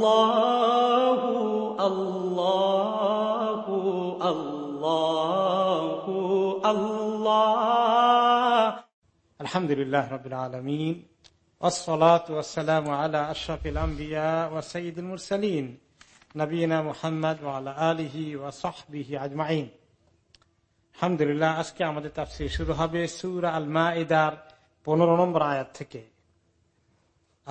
আল্লাহ আল্লাহ আল্লাহ আল্লাহ আলহামদুলিল্লাহ রবিল আলমিন والصلاة والسلام على أشرف الأنبياء وسيد المرسلين نبينا محمد وعلى آله وصحبه أجمعين আলহামদুলিল্লাহ আজকে আমাদের তাফসির শুরু হবে সুরা আল মাইদার পনেরো নম্বর আয়াত থেকে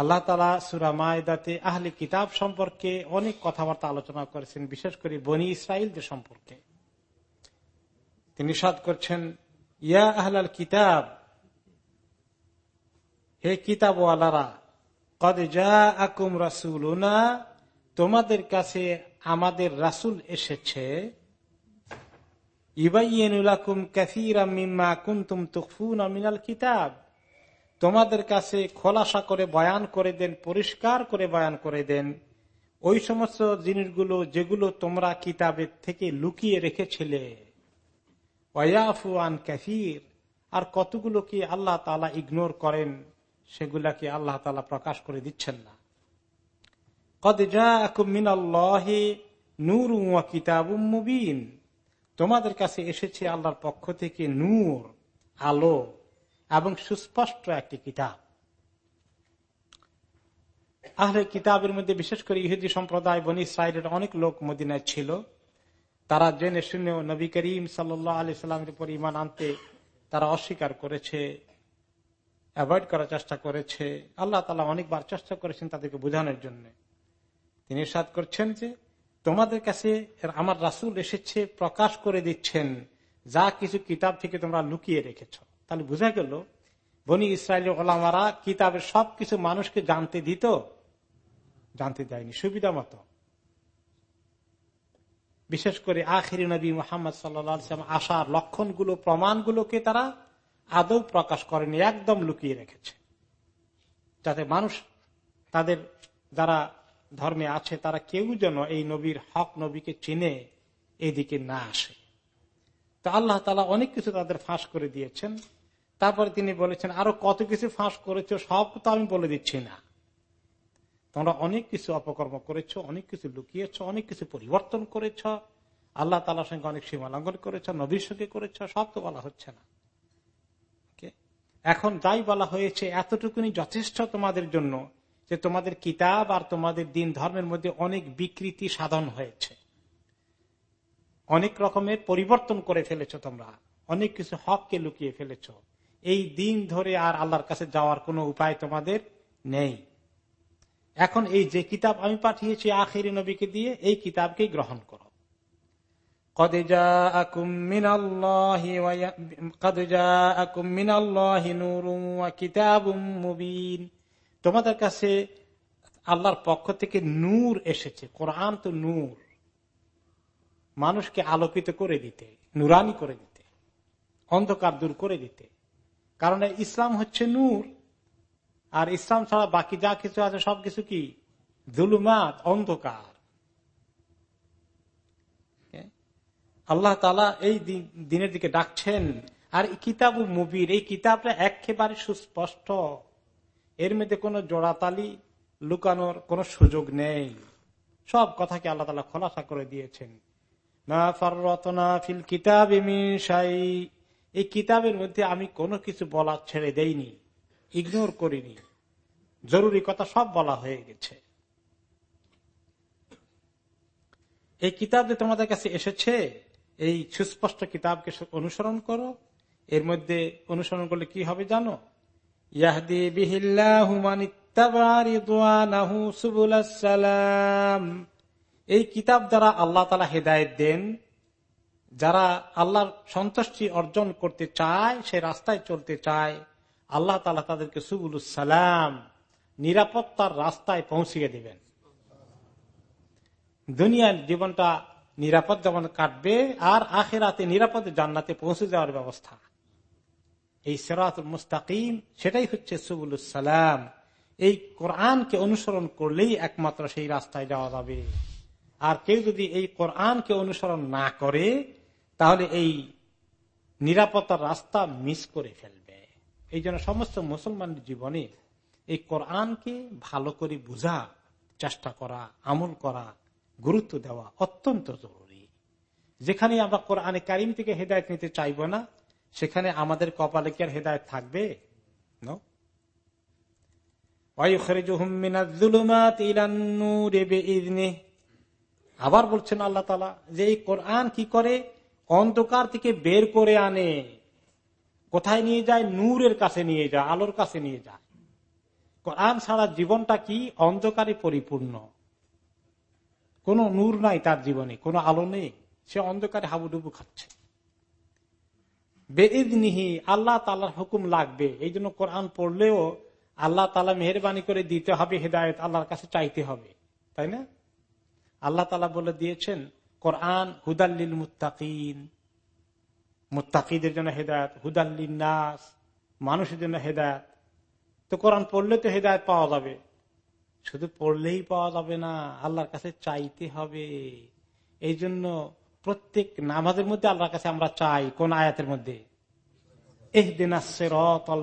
আল্লাহ তালা সুরা মায়দাতে আহলি কিতাব সম্পর্কে অনেক কথাবার্তা আলোচনা করেছেন, বিশেষ করে বনি ইসরায়েলদের সম্পর্কে। তিনি সাদ করছেন, ইয়া আহলাল কিতাব, হে কিতাবওয়ালারা, কদ যা আকুম রাসুলুনা, তোমাদের কাছে আমাদের রাসুল এসেছে ইবাইনুলাকুম কাসীরা মিম্মা কুনতুম তুখফুনা মিনাল কিতাব। তোমাদের কাছে খোলাসা করে বয়ান করে দেন, পরিষ্কার করে বয়ান করে দেন। ওই সমস্ত জিনিসগুলো, যেগুলো তোমরা কিতাবের থেকে লুকিয়ে রেখেছিলে। ওয়াফু আন আর কতগুলো কি আল্লাহ তালা ইগনোর করেন? সেগুলা কি আল্লাহ তালা প্রকাশ করে দিচ্ছেন না। নূর মুবিন। তোমাদের কাছে এসেছে আল্লাহর পক্ষ থেকে নূর, আলো। এবং সুস্পষ্ট একটি কিতাব। আহলে কিতাবের মধ্যে বিশেষ করে ইহুদি সম্প্রদায়, বনি সাইডের অনেক লোক মদিনায় ছিল। তারা জেনে শুনেও নবী করিম সাল্লাহ আলি সাল্লামের উপর ইমান আনতে তারা অস্বীকার করেছে, অ্যাভয়েড করার চেষ্টা করেছে। আল্লাহ তালা অনেকবার চেষ্টা করেছেন তাদেরকে বোঝানোর জন্য। তিনি সাদ করছেন যে, তোমাদের কাছে আমার রাসুল এসেছে, প্রকাশ করে দিচ্ছেন, যা কিছু কিতাব থেকে তোমরা লুকিয়ে রেখেছ। তাহলে বোঝা গেল, বনি ইসরায়েলের ওলামারা কিতাবের সবকিছু মানুষকে জানতে দিত, জানতে দেয়নি, সুবিধা মতো। বিশেষ করে আখিরি নবী মোহাম্মদ সাল্লাম আশার লক্ষণগুলো, প্রমাণগুলোকে তারা আদৌ প্রকাশ করেনি, একদম লুকিয়ে রেখেছে। যাতে মানুষ তাদের যারা ধর্মে আছে, তারা কেউ যেন এই নবীর হক নবীকে চিনে, এদিকে না আসে। তো আল্লাহ তালা অনেক কিছু তাদের ফাঁস করে দিয়েছেন। তারপরে তিনি বলেছেন, আরও কত কিছু ফাঁস করেছ, সব তো আমি বলে দিচ্ছি না। তোমরা অনেক কিছু অপকর্ম করেছ, অনেক কিছু লুকিয়েছ, অনেক কিছু পরিবর্তন করেছ। আল্লাহ তালার সঙ্গে অনেক সীমা লঙ্ঘন করেছ, নবীর সঙ্গে করেছ, সব তো বলা হচ্ছে না। এখন যাই বলা হয়েছে, এতটুকুনি যথেষ্ট তোমাদের জন্য যে তোমাদের কিতাব আর তোমাদের দিন ধর্মের মধ্যে অনেক বিকৃতি সাধন হয়েছে। অনেক রকমের পরিবর্তন করে ফেলেছ তোমরা, অনেক কিছু হককে লুকিয়ে ফেলেছ। এই দিন ধরে আর আল্লাহর কাছে যাওয়ার কোনো উপায় তোমাদের নেই। এখন এই যে কিতাব আমি পাঠিয়েছি আখেরি নবীকে দিয়ে, এই কিতাবকেই গ্রহণ করো। তোমাদের কাছে আল্লাহর পক্ষ থেকে নূর এসেছে, কোরআন তো নূর। মানুষকে আলোকিত করে দিতে, নুরানি করে দিতে, অন্ধকার দূর করে দিতে। কারণ ইসলাম হচ্ছে নূর। আর ইসলাম ছাড়া বাকি যা কিছু আছে, সবকিছু কি? জুলুমাত, অন্ধকার। আল্লাহ তালা এই দিনের দিকে ডাকছেন। আর কিতাব মুবির এই কিতাবটা একেবারে সুস্পষ্ট। এর মধ্যে কোন জোড়াতালি লুকানোর কোন সুযোগ নেই। সব কথাকে আল্লাহ তালা খোলাসা করে দিয়েছেন। না ফিল কিতাব এই কিতাবের মধ্যে আমি কোনো কিছু বলা ছেড়ে দেইনি ইগনোর করিনি। জরুরি কথা সব বলা হয়ে গেছে। এই কিতাব যে তোমাদের কাছে এসেছে, এই সুস্পষ্ট কিতাবকে অনুসরণ করো। এর মধ্যে অনুসরণ করলে কি হবে জানো? এই কিতাব দ্বারা আল্লাহ তালা হেদায়ত দেন। যারা আল্লাহর সন্তুষ্টি অর্জন করতে চায়, সে রাস্তায় চলতে চায়, আল্লাহ তালা তাদেরকে সুবুল সালাম, নিরাপত্তার রাস্তায় পৌঁছিয়ে দেবেন। দুনিয়ার জীবনটা নিরাপদ যেমন কাটবে, আর আখেরাতে নিরাপদ জান্নাতে পৌঁছে যাওয়ার ব্যবস্থা। এই সেরাতুল মুস্তাকিম, সেটাই হচ্ছে সুবুল সালাম। এই কোরআনকে অনুসরণ করলেই একমাত্র সেই রাস্তায় যাওয়া যাবে। আর কেউ যদি এই কোরআনকে অনুসরণ না করে তাহলে এই নিরাপত্তার রাস্তা মিস করে ফেলবে। এই জন্য সমস্ত মুসলমানের জীবনে এই কোরআনকে ভালো করে বুঝা, চেষ্টা করা, আমল করা, গুরুত্ব দেওয়া অত্যন্ত জরুরি। যেখানে আমরা কোরআনে কারিম থেকে হেদায়ত নিতে চাইব না, সেখানে আমাদের কপালে কি আর হেদায়ত থাকবে? আবার বলছেন আল্লাহ তালা যে এই কোরআন কি করে? অন্ধকার থেকে বের করে আনে। কোথায় নিয়ে যায়? নূরের কাছে নিয়ে যায়, আলোর কাছে নিয়ে যায়। কোরআন ছাড়া জীবনটা কি? অন্ধকারে পরিপূর্ণ। কোন নূর নাই তার জীবনে, কোনো আলো নেই। সে অন্ধকারে হাবুডুবু খাচ্ছে। বেদিনহি আল্লাহ তালার হুকুম লাগবে। এই জন্য কোরআন পড়লেও আল্লাহ তালা মেহরবানি করে দিতে হবে, হেদায়ত আল্লাহর কাছে চাইতে হবে। তাই না? আল্লাহ তালা বলে দিয়েছেন কোরআন হুদাল্লিল মুতাকিন মুতাকিদের জন্য হেদায়ত হুদাল্লিন নাস, মানুষের জন্য হেদায়ত। তো কোরআন পড়লে তো হেদায়ত পাওয়া যাবে। শুধু পড়লেই পাওয়া যাবে না, আল্লাহর কাছে চাইতে হবে। এই জন্য প্রত্যেক নামাজের মধ্যে আল্লাহর কাছে আমরা চাই, কোন আয়াতের মধ্যে?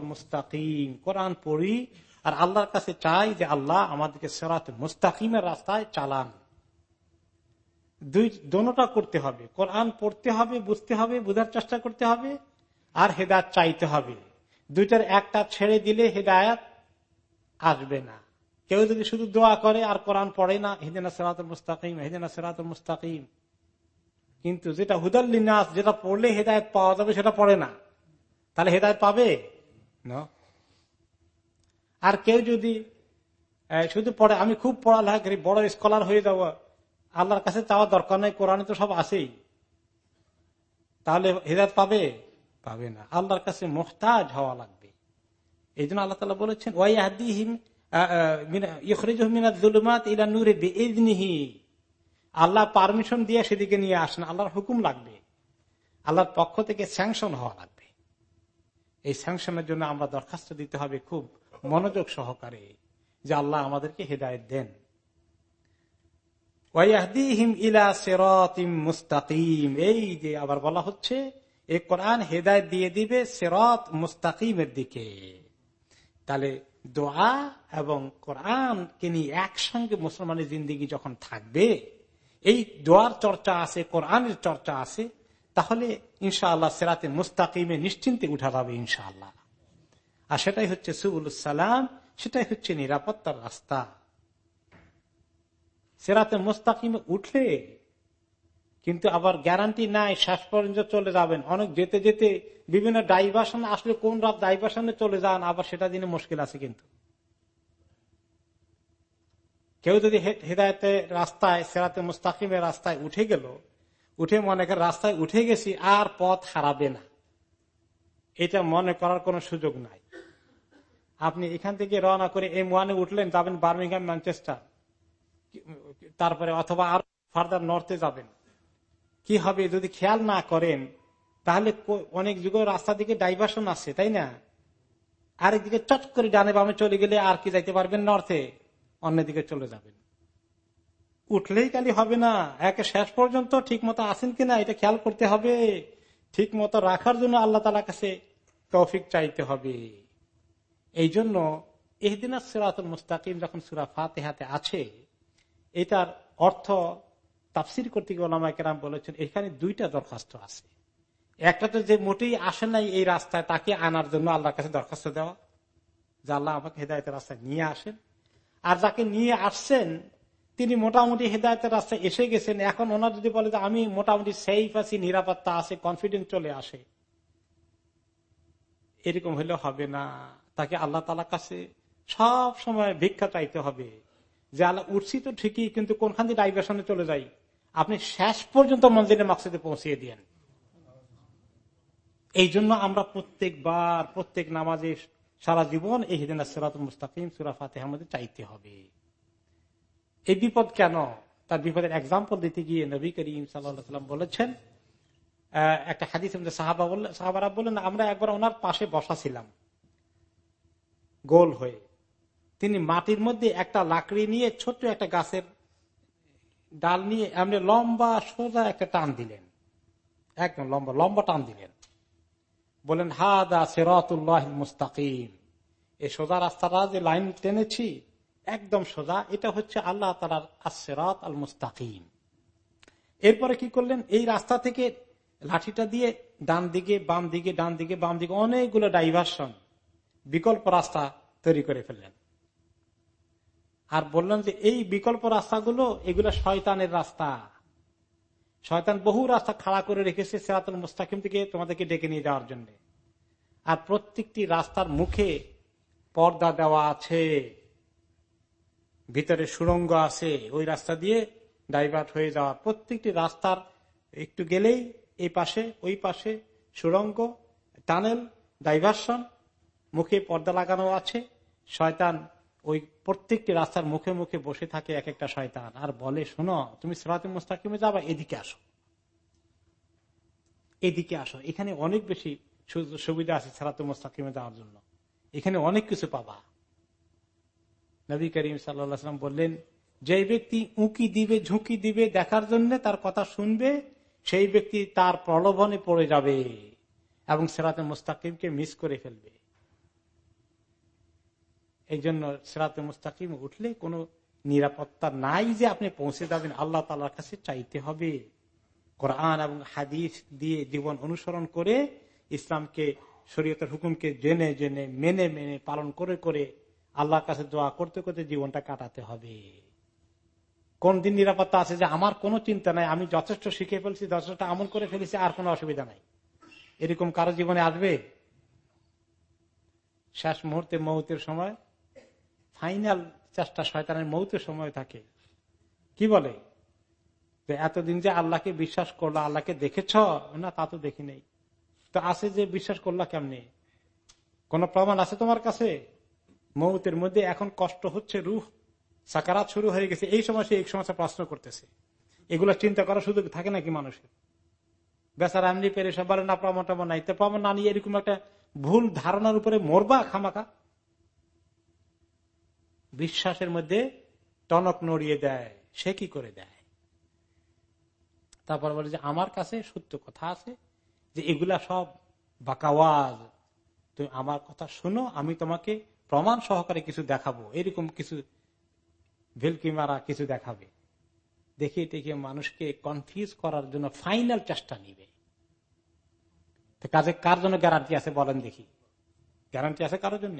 মুস্তাকিম। কোরআন পড়ি আর আল্লাহর কাছে চাই যে আল্লাহ আমাদেরকে সেরাত মুস্তাকিমের রাস্তায় চালান। দুই, দোনোটা করতে হবে। কোরআন পড়তে হবে, বুঝতে হবে, বোঝার চেষ্টা করতে হবে, আর হেদায়ত চাইতে হবে। দুইটার একটা ছেড়ে দিলে হেদায়ত আসবে না। কেউ যদি শুধু দোয়া করে আর কোরআন পড়ে না হিদিনা সেরাত মুস্তাকিম হিদিনা সেরাত মুস্তাকিম। কিন্তু যেটা হুদাল্লিনাস যেটা পড়লে হেদায়ত পাওয়া যাবে, সেটা পড়ে না। তাহলে হেদায়ত পাবে? আর কেউ যদি শুধু পড়ে, আমি খুব পড়ালেখা করি, বড় স্কলার হয়ে যাব আল্লাহর কাছে চাওয়ার দরকার নেই, কোরআনে তো সব আছেই। তাহলে হেদায়ত পাবে? পাবে না। আল্লাহর কাছে মোহতাজ হওয়া লাগবে। এই জন্য আল্লাহ তালা বলেছেন ওয়াই ওয়াইহাদিহিম আল্লাহ পারমিশন দিয়ে সেদিকে নিয়ে আসেন। আল্লাহর হুকুম লাগবে। আল্লাহর পক্ষ থেকে স্যাংশন হওয়া লাগবে। এই স্যাংশনের জন্য আমরা দরখাস্ত দিতে হবে খুব মনোযোগ সহকারে যে আল্লাহ আমাদেরকে হেদায়ত দেন। মুস্তাকিম। এই যে আবার বলা হচ্ছে এই কোরআন হেদায়ত দিয়ে দিবে সেরত মুস্তাকিমের দিকে। তাহলে দোয়া এবং কোরআনকে নিয়ে একসঙ্গে মুসলমানের জিন্দিগি যখন থাকবে, এই দোয়ার চর্চা আছে, কোরআনের চর্চা আছে, তাহলে ইনশাআল্লাহ সেরাতে মুস্তাকিমে নিশ্চিন্তে উঠা যাবে ইনশাআল্লাহ। আর সেটাই হচ্ছে সুবুল সালাম, সেটাই হচ্ছে নিরাপত্তার রাস্তা। সেরাতে মুস্তাকিমে উঠলে কিন্তু আবার গ্যারান্টি নাই, শেষ পর্যন্ত চলে যাবেন। অনেক যেতে যেতে বিভিন্ন ডাইভার্সন আসলে কোন রাত ডাইভার্সনে চলে যান, আবার সেটা দিনে মুশকিল আছে কিন্তু। কেউ যদি হেদায়তের রাস্তায়, সেরাতে মুস্তাকিমের রাস্তায় উঠে গেল, উঠে মনে করে রাস্তায় উঠে গেছি, আর পথ হারাবে না। এটা মনে করার কোন সুযোগ নাই। আপনি এখান থেকে রওনা করে এম ওয়ানে উঠলেন, যাবেন বার্মিংহাম, ম্যানচেস্টার। তারপরে অথবা আর ফার্দার নর্থে যাবেন। কি হবে? যদি খেয়াল না করেন, তাহলে অনেক যুগ রাস্তা দিকে ডাইভার্সন আছে, তাই না? আরেকদিকে চট করে ডানে বামে চলে গেলে আর কি যাইতে পারবেন নর্থে অন্যদিকে চলে যাবেন। উঠলেই খালি হবে না। একে শেষ পর্যন্ত ঠিক মতো আসেন কিনা এটা খেয়াল করতে হবে। ঠিক মতো রাখার জন্য আল্লাহ তালা কাছে তৌফিক চাইতে হবে। এই জন্য এহদিনা সুরাতুল মুস্তাকিম যখন সুরা ফাতে হাতে আছে এটার অর্থ তাফসির করতে গিয়ে ওলামা কেরাম বলেছেন, এখানে দুইটা দরখাস্ত আছে। একটা তো যে মোটেই আসে নাই এই রাস্তায়, তাকে আনার জন্য আল্লাহর কাছে দরখাস্ত দেওয়া, যে আল্লাহ আমাকে হেদায়তের রাস্তায় নিয়ে আসেন। আর যাকে নিয়ে আসছেন, তিনি মোটামুটি হেদায়তের রাস্তায় এসে গেছেন। এখন ওনার যদি বলে যে আমি মোটামুটি সেফ আছি, নিরাপত্তা আছে কনফিডেন্স চলে আসে, এরকম হলে হবে না। তাকে আল্লাহ তালা কাছে সব সময় ভিক্ষা চাইতে হবে। যে আল্লাহ উঠছি তো ঠিকই, কিন্তু কোনখান দিয়ে ডাইভার্সনে চলে যাই? আপনি শেষ পর্যন্ত মন্দিরের মাকসিদে পৌঁছিয়ে দিয়েন। এই জন্য আমরা প্রত্যেকবার, প্রত্যেক নামাজে সারা জীবন এই হিদিন সিরাত মুস্তাকিম, সুরা ফাতে আমাদের চাইতে হবে। এই বিপদ কেন? তার বিপদের এক্সাম্পল দিতে গিয়ে নবী করিম সাল্লাম বলেছেন একটা হাদিস সাহাবা বললেন সাহাবারা বললেন, আমরা একবার ওনার পাশে বসা ছিলাম, গোল হয়ে। তিনি মাটির মধ্যে একটা লাকড়ি নিয়ে ছোট্ট একটা গাছের ডাল নিয়ে এমনি লম্বা সোজা একটা টান দিলেন। একদম লম্বা লম্বা টান দিলেন। বলেন হাদা সেরাতুল্লাহ মুস্তাকিম। এই সোজা রাস্তাটা যে লাইন টেনেছি, একদম সোজা, এটা হচ্ছে আল্লাহ তালার আসেরাত আল মুস্তাকিম এরপরে কি করলেন? এই রাস্তা থেকে লাঠিটা দিয়ে ডান দিকে, বাম দিকে, ডান দিকে, বাম দিকে অনেকগুলো ডাইভার্সন বিকল্প রাস্তা তৈরি করে ফেললেন। আর বললাম যে এই বিকল্প রাস্তাগুলো, এগুলো শয়তানের রাস্তা। শয়তান বহু রাস্তা খাড়া করে রেখেছে সেরাতুল মুস্তাকিম থেকে তোমাদেরকে ডেকে নিয়ে যাওয়ার জন্য। আর প্রত্যেকটি রাস্তার মুখে পর্দা দেওয়া আছে। ভিতরে সুরঙ্গ আছে। ওই রাস্তা দিয়ে ডাইভার্ট হয়ে যাওয়া। প্রত্যেকটি রাস্তার একটু গেলেই এই পাশে, ওই পাশে সুরঙ্গ টানেল, ডাইভার্সন, মুখে পর্দা লাগানো আছে। শয়তান ওই প্রত্যেকটি রাস্তার মুখে মুখে বসে থাকে এক একটা শয়তান। আর বলে, শোনো, তুমি সেরাতে মুস্তাকিমে যাবা, এদিকে আসো। এদিকে আসো। এখানে অনেক বেশি সুবিধা আছে সেরাতে মুস্তাকিমে যাওয়ার জন্য। এখানে অনেক কিছু পাবা। নবী করিম সাল্লাম বললেন যে ব্যক্তি উঁকি দিবে, ঝুঁকি দিবে দেখার জন্য তার কথা শুনবে, সেই ব্যক্তি তার প্রলোভনে পড়ে যাবে এবং সেরাতে মুস্তাকিমকে মিস করে ফেলবে। এই জন্য সেরাতে মুস্তাকিম উঠলে কোনো নিরাপত্তা নাই যে আপনি পৌঁছে যাবেন। আল্লাহ তালার কাছে চাইতে হবে। কোরআন এবং হাদিস দিয়ে জীবন অনুসরণ করে ইসলামকে, শরীয়তের হুকুমকে জেনে জেনে, মেনে মেনে পালন করে করে আল্লাহর কাছে দোয়া করতে করতে জীবনটা কাটাতে হবে। কোন দিন নিরাপত্তা আছে যে আমার কোনো চিন্তা নাই, আমি যথেষ্ট শিখে ফেলছি, যথেষ্ট আমল করে ফেলেছি, আর কোনো অসুবিধা নাই। এরকম কারও জীবনে আসবে? শেষ মুহূর্তে মৌতের সময় ফাইনাল চেষ্টা শয়তানের মৌতের সময় থাকে। কি বলে? যে এতদিন যে আল্লাহকে বিশ্বাস করল, আল্লাহকে দেখেছ? না, তা তো দেখি নেই। তো আছে যে বিশ্বাস করলা কেমনি? কোন প্রমাণ আছে তোমার কাছে? মৌতের মধ্যে এখন কষ্ট হচ্ছে, রুহ, সাকারাত শুরু হয়ে গেছে। এই সময় সে এক সমস্যা প্রশ্ন করতেছে। এগুলো চিন্তা করার সুযোগ থাকে নাকি মানুষের? বেচার এমনি পেরে সবার না প্রমাণ টমান নাই। তো প্রমাণ না নিয়ে এরকম একটা ভুল ধারণার উপরে মরবা খামাকা বিশ্বাসের মধ্যে টনক নড়িয়ে দেয়। সে কি করে দেয়? তারপর বলে যে, আমার কাছে সত্য কথা আছে যে এগুলা সব বাকাওয়াজ। তুমি আমার কথা শুনো, আমি তোমাকে প্রমাণ সহকারে কিছু দেখাবো। এরকম কিছু ভেলকি মারা কিছু দেখাবে। দেখে দেখে মানুষকে কনফিউজ করার জন্য ফাইনাল চেষ্টা নিবে। কাজে কার জন্য গ্যারান্টি আছে বলেন দেখি। গ্যারান্টি আছে কারোর জন্য?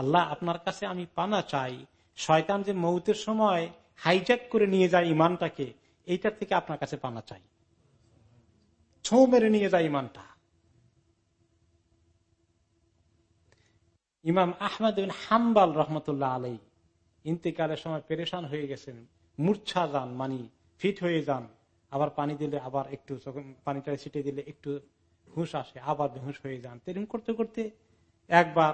আল্লাহ আপনার কাছে আমি পানা চাই। শয়তান যে মৌতের সময় হাইজ্যাক করে নিয়ে যায় ইমানটাকে এইটার থেকে আপনার কাছে পানা চাই। ছো মেরে নিয়ে যায় ইমানটা ইমাম আহমদ হাম্বাল রহমতুল্লাহ আলাই ইন্তেকালের সময় পেরেশান হয়ে গেছেন। মূর্ছা যান, মানি ফিট হয়ে যান। আবার পানি দিলে আবার একটু পানিটা ছিটে দিলে একটু হুঁশ আসে, আবার বেহুশ হয়ে যান। তেরম করতে করতে একবার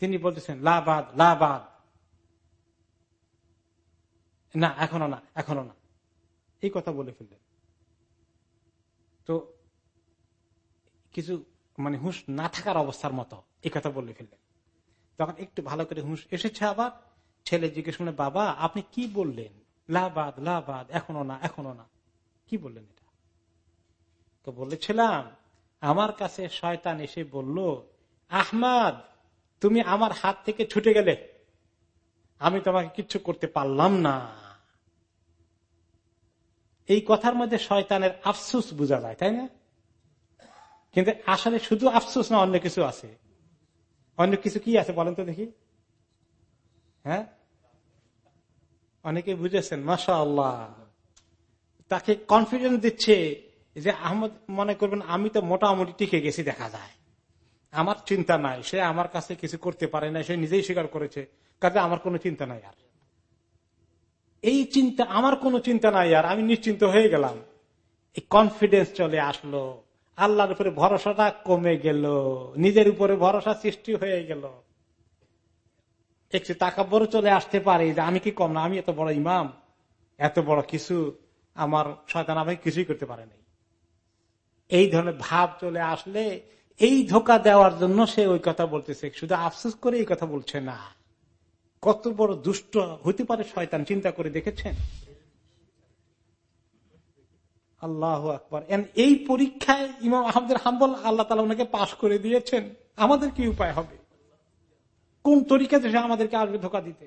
তিনি বলতেছেন লাবাদ লাবাদ না, এখনও না এখনও না। এই কথা বলে ফেললেন। তো কিছু মানে হুঁশ না থাকার অবস্থার মতো এই কথা বলে ফেললেন। তখন একটু ভালো করে হুঁশ এসেছে আবার ছেলে জিজ্ঞেস করলেন, বাবা, আপনি কি বললেন? লাবাদ লাবাদ এখনও না এখনও না। কি বললেন এটা? তো বলেছিলাম, আমার কাছে শয়তান এসে বলল আহমাদ, তুমি আমার হাত থেকে ছুটে গেলে আমি তোমাকে কিচ্ছু করতে পারলাম না। এই কথার মধ্যে শয়তানের আফসুস বোঝা যায়, তাই না? কিন্তু আসলে শুধু আফসোস না, অন্য কিছু আছে। অন্য কিছু কি আছে বলেন তো দেখি। হ্যাঁ? অনেকে বুঝেছেন মাসা আল্লাহ তাকে কনফিডেন্স দিচ্ছে যে আহমদ মনে করবেন, আমি তো মোটামুটি টিকে গেছি, দেখা যায়। আমার চিন্তা নাই। সে আমার কাছে কিছু করতে পারে না সে নিজেই স্বীকার করেছে। কাজে আমার কোনো চিন্তা নাই আর। এই চিন্তা, আমার কোনো চিন্তা নাই আর। আমি নিশ্চিন্ত হয়ে গেলাম। এই কনফিডেন্স চলে আসলো। আল্লাহর উপরে ভরসাটা কমে গেল। নিজের উপরে ভরসা সৃষ্টি হয়ে গেল। একটু বড় চলে আসতে পারে যে আমি কি কম না, আমি এত বড় ইমাম, এত বড় কিছু আমার শয়তান আমাকে কিছুই করতে পারে নাই। এই ধরনের ভাব চলে আসলে এই ধোকা দেওয়ার জন্য সে ওই কথা বলতেছে। শুধু আফসোস করে এই কথা বলছে না। কত বড় দুষ্ট হতে পারে শয়তান, চিন্তা করে দেখেছেন? আল্লাহ আকবর। এই পরীক্ষায় ইমাম আহমদের হাম্বল আল্লাহ তালা ওনাকে পাশ করে দিয়েছেন। আমাদের কি উপায় হবে? কোন তরিকাতে সে আমাদেরকে আসবে ধোকা দিতে?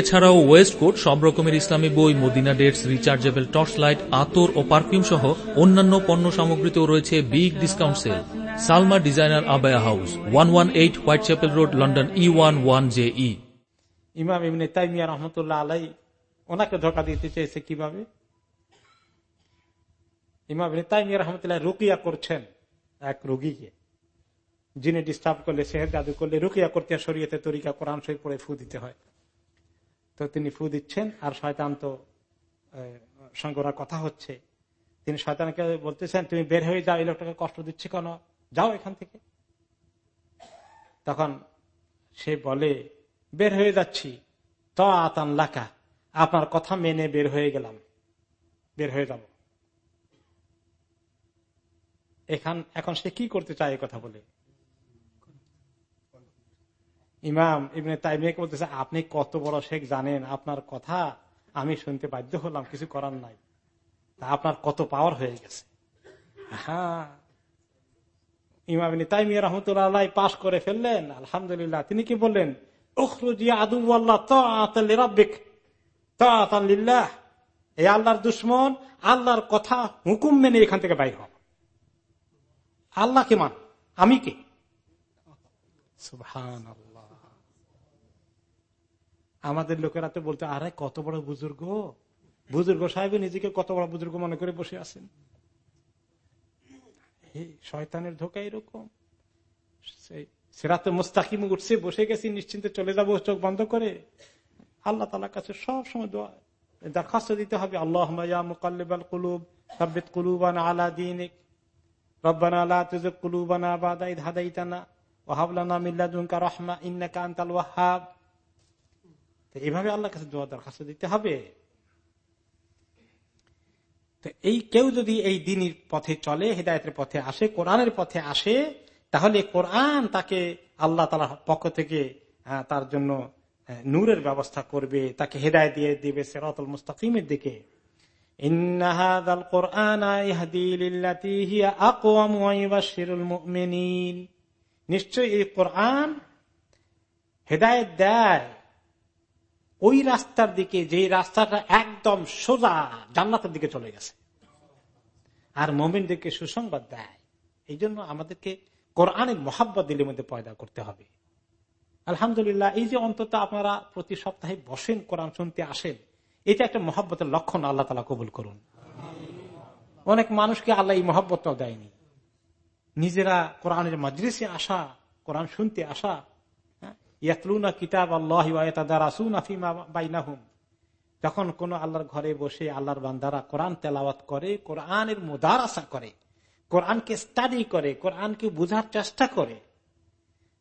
এছাড়াও ওয়েস্ট কোট, সব রকমের ইসলামী বই, Medina dates, rechargeable torch light আতর ও পারফিউম সহ অন্যান্য পণ্য সামগ্রীতেও রয়েছে big discount sale. Salma designer abaya house, one one eight White Chapel road, London E one one J E Imam Ibn Taymiyyah রহমতুল্লাহ আলাই ওনাকে ধোকা দিতে চেয়েছে কীভাবে? ইমাম ইবনে তাইমিয়া রহমতুল্লাহ রুকিয়া করছেন এক রোগীকে। যিনি ডিস্টার্ব করলে সেহের জাদু করলে রুকিয়া করতে শরীয়তে তরিকা কোরআন শরীফ পড়ে ফু দিতে হয়। তো তিনি ফু দিচ্ছেন, আর শয়তান তো সঙ্গে ওনার কথা হচ্ছে। তিনি শয়তানকে বলতেছেন, তুমি বের হয়ে যাও, এই লোকটাকে কষ্ট দিচ্ছে কেন? যাও এখান থেকে। তখন সে বলে, বের হয়ে যাচ্ছি। ত আতান লাকা, আপনার কথা মেনে বের হয়ে গেলাম। বের হয়ে যাব। এখান, এখন সে কি করতে চায় কথা বলে? ইমাম ইবনে তাইমিয়াকে বলতেছে, আপনি কত বড় শেখ জানেন? আপনার কথা আমি শুনতে বাধ্য হলাম, কিছু করার নাই। তা আপনার কত পাওয়ার হয়ে গেছে? হ্যাঁ ইমাম তাইমিয়া রহমতুল্লাহ পাশ করে ফেললেন। আলহামদুলিল্লাহ। তিনি কি বললেন? এই আল্লাহর দুশ্মন, আল্লাহর কথা হুকুম মেনে এখান থেকে বাইর হ আল্লাহকে মান? আমি কে? আমাদের লোকেরা তো বলতে, আরে, কত বড় বুজুর্গ। বুজুর্গ সাহেব নিজেকে কত বড় বুজুর্গ মনে করে বসে আছেন। শয়তানের ধোকা এরকম? সেরা তো মুস্তাকিম উঠছে, বসে গেছি, নিশ্চিন্তে চলে যাব, চোখ বন্ধ করে। আল্লাহ তালার কাছে সব সময় দরখাস্ত দিতে হবে আল্লাহ মুকাল্লিবাল কুলুব, সাব্বিত কুলুবান আলা দিন আলা কুলুবানা রহমা, ইন্নাকা আনতাল ওয়াহাব। এইভাবে আল্লাহর কাছে দোয়া দরখাস্ত দিতে হবে। তো এই কেউ যদি এই দিনের পথে চলে, হৃদায়তের পথে আসে, কোরআনের পথে আসে, তাহলে কোরআন তাকে আল্লাহ তালার পক্ষ থেকে তার জন্য নূরের ব্যবস্থা করবে, তাকে হেদায় দিয়ে দিবে সেরাতুল মুস্তাকিমের দিকে। নিশ্চয় এই কোরআন হেদায়ত দেয় ওই রাস্তার দিকে যে রাস্তাটা একদম সোজা জান্নাতের দিকে চলে গেছে। আর মোমিনদেরকে সুসংবাদ দেয়। এই জন্য আমাদেরকে কোরআনের মহাব্বত দিলের মধ্যে পয়দা করতে হবে। আলহামদুলিল্লাহ, এই যে অন্তত আপনারা প্রতি সপ্তাহে বসেন, কোরআন শুনতে আসেন, এটা একটা মহাব্বতের লক্ষণ, আল্লাহ তালা কবুল করুন। অনেক মানুষকে আল্লাহ এই মহাব্বতটাও দেয়নি। নিজেরা কোরআনের মজলিসে আসা, কোরআন শুনতে আসা ইয়াতলুনা কিতাব আল্লাহ যখন কোন আল্লাহর ঘরে বসে আল্লাহর বান্দারা কোরআন তেলাওয়াত করে, কোরআনের মুদারাসা করে, কোরআনকে স্টাডি করে, কোরআনকে বোঝার চেষ্টা করে,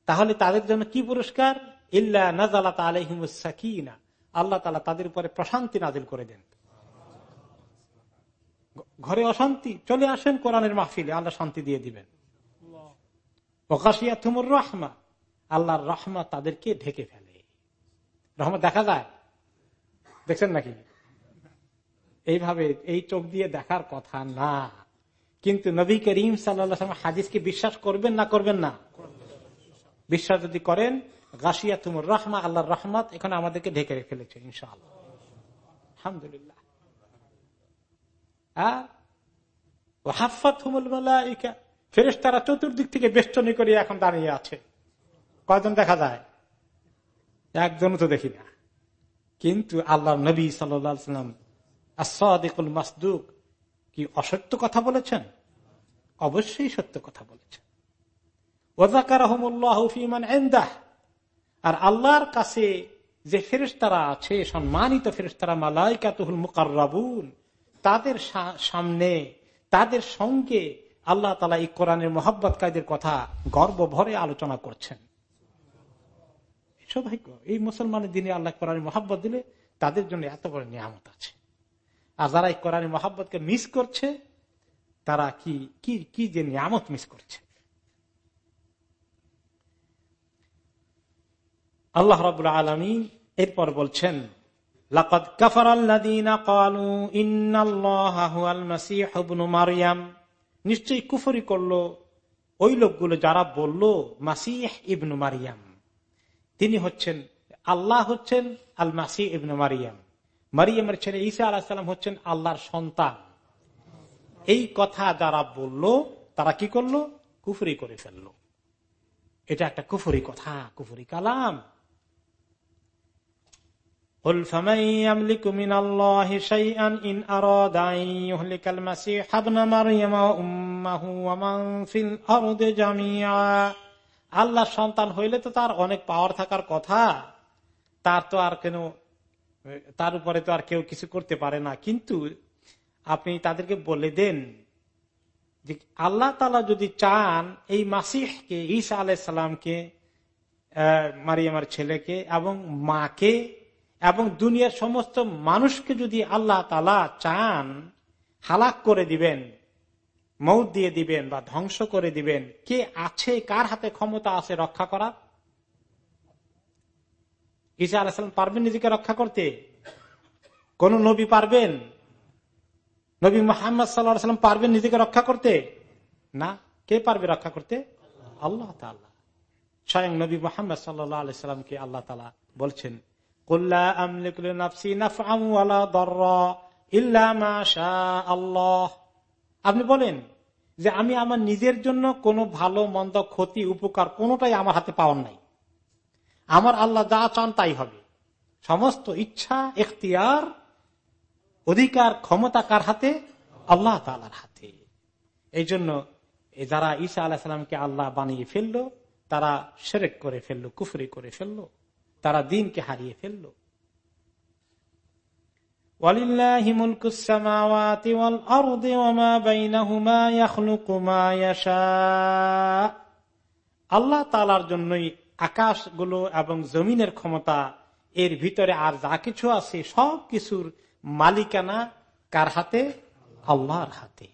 তাহলে তাদের জন্য কি পুরস্কার? ইল্লা নাজালাত আলহিমুসাকিনা আল্লাহ তালা তাদের উপরে প্রশান্তি নাজিল করে দেন। ঘরে অশান্তি, চলে আসেন কোরআনের মাহফিলে, আল্লাহ শান্তি দিয়ে দিবেন। প্রকাশিয়া তুমুর রহমা। আল্লাহর রহমা তাদেরকে ঢেকে ফেলে। রহমত দেখা যায়? দেখছেন নাকি? এইভাবে এই চোখ দিয়ে দেখার কথা না। কিন্তু নবী করিম সাল্লাম হাদিসকে বিশ্বাস করবেন না করবেন না? বিশ্বাস যদি করেন গাছিয়া তুমুর রহমা, আল্লাহর রহমত এখন আমাদেরকে ঢেকে ফেলেছে ইনশাআল্লাহ। আলহামদুলিল্লাহ। আর হাফাত ফেরেস তারা চতুর্দিক থেকে বেষ্টনী করে এখন দাঁড়িয়ে আছে। কয়জন দেখা যায়? একজনও তো দেখি না। কিন্তু আল্লাহ নবী সাল্লাম আসাদিকুল মাসদুক, কি অসত্য কথা বলেছেন? অবশ্যই সত্য কথা বলেছেন। আর আল্লাহর কাছে যে ফেরেস্তারা আছে, সম্মানিত ফেরেস্তারা মালাইকাতুল মুকাররাবুন, তাদের সামনে, তাদের সঙ্গে আল্লাহ তালা এই কোরআনের মোহাব্বত কায়দের কথা গর্ব ভরে আলোচনা করছেন। সৌভাগ্য। এই মুসলমানের দিনে আল্লাহ কোরআনের মোহাব্বত দিলে তাদের জন্য এত বড় নিয়ামত আছে। আর যারা এই কোরআনের মোহাব্বতকে মিস করছে, তারা কি কি কি যে নিয়ামত মিস করছে? আল্লাহ রব আলমী এরপর বলছেন নিশ্চয়ই কুফরি করল ওই লোকগুলো যারা বলল মাসিহ ইবনু মারিয়াম তিনি হচ্ছেন, আল্লাহ হচ্ছেন আল মাসি ইবনু মারিয়াম। মারিয়ামের ছেলে ঈসা আলাহ সাল্লাম হচ্ছেন আল্লাহর সন্তান। এই কথা যারা বলল, তারা কি করল? কুফরি করে ফেলল। এটা একটা কুফরি কথা, কুফরি কালাম। قل আল্লাহ সন্তান হইলে তো তার অনেক পাওয়ার থাকার কথা। তার তো আর কেন, তার উপরে তো আর কেউ কিছু করতে পারে না। কিন্তু আপনি তাদেরকে বলে দেন যে আল্লাহ তালা যদি চান এই মাসিহকে, ঈসা আলাইসালামকে মারিয়ামার ছেলেকে এবং মাকে এবং দুনিয়ার সমস্ত মানুষকে যদি আল্লাহ তালা চান, হালাক করে দিবেন মৌত দিয়ে দিবেন বা ধ্বংস করে দিবেন। কে আছে, কার হাতে ক্ষমতা আছে রক্ষা করার ঈসা আলাহাম পারবেন নিজেকে রক্ষা করতে? কোন নবী পারবেন? নবী মোহাম্মদ সাল্লাম পারবেন নিজেকে রক্ষা করতে? না। কে পারবে রক্ষা করতে? আল্লাহ স্বয়ং নবী মোহাম্মদ সাল্লাহ সাল্লামকে আল্লাহ তালা বলছেন আপনি বলেন যে আমি আমার নিজের জন্য কোনো ভালো, মন্দ ক্ষতি, উপকার কোনোটাই আমার হাতে পাওয়ার নাই। আমার আল্লাহ যা চান তাই হবে। সমস্ত ইচ্ছা এখতিয়ার অধিকার, ক্ষমতা কার হাতে? আল্লাহ তালার হাতে। এই জন্য যারা ঈসা আল্লাহ সাল্লামকে আল্লাহ বানিয়ে ফেলল, তারা সেরেক করে ফেলল, কুফরি করে ফেলল, তারা দিনকে হারিয়ে ফেলল। আল্লাহ তালার জন্যই আকাশগুলো এবং জমিনের ক্ষমতা, এর ভিতরে আর যা কিছু আছে সব কিছুর মালিকানা কার হাতে? আল্লাহর হাতে।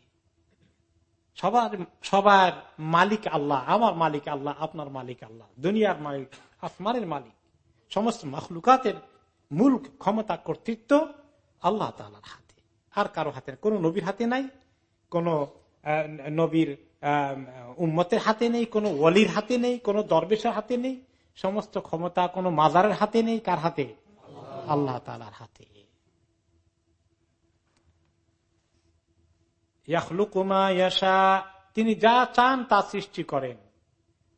সবার সবার মালিক আল্লাহ, আমার মালিক আল্লাহ, আপনার মালিক আল্লাহ, দুনিয়ার মালিক, আসমানের মালিক, সমস্ত মখলুকাতের মূল ক্ষমতা, কর্তৃত্ব আল্লাহ তালার হাতে। আর কারও হাতে কোন নবীর হাতে নাই, কোন নবীর উম্মতের হাতে নেই, কোন ওয়ালির হাতে নেই, কোন দরবেশের হাতে নেই। সমস্ত ক্ষমতা কোন মাজারের হাতে নেই। কার হাতে? আল্লাহ তালার হাতে। তিনি যা চান তা সৃষ্টি করেন।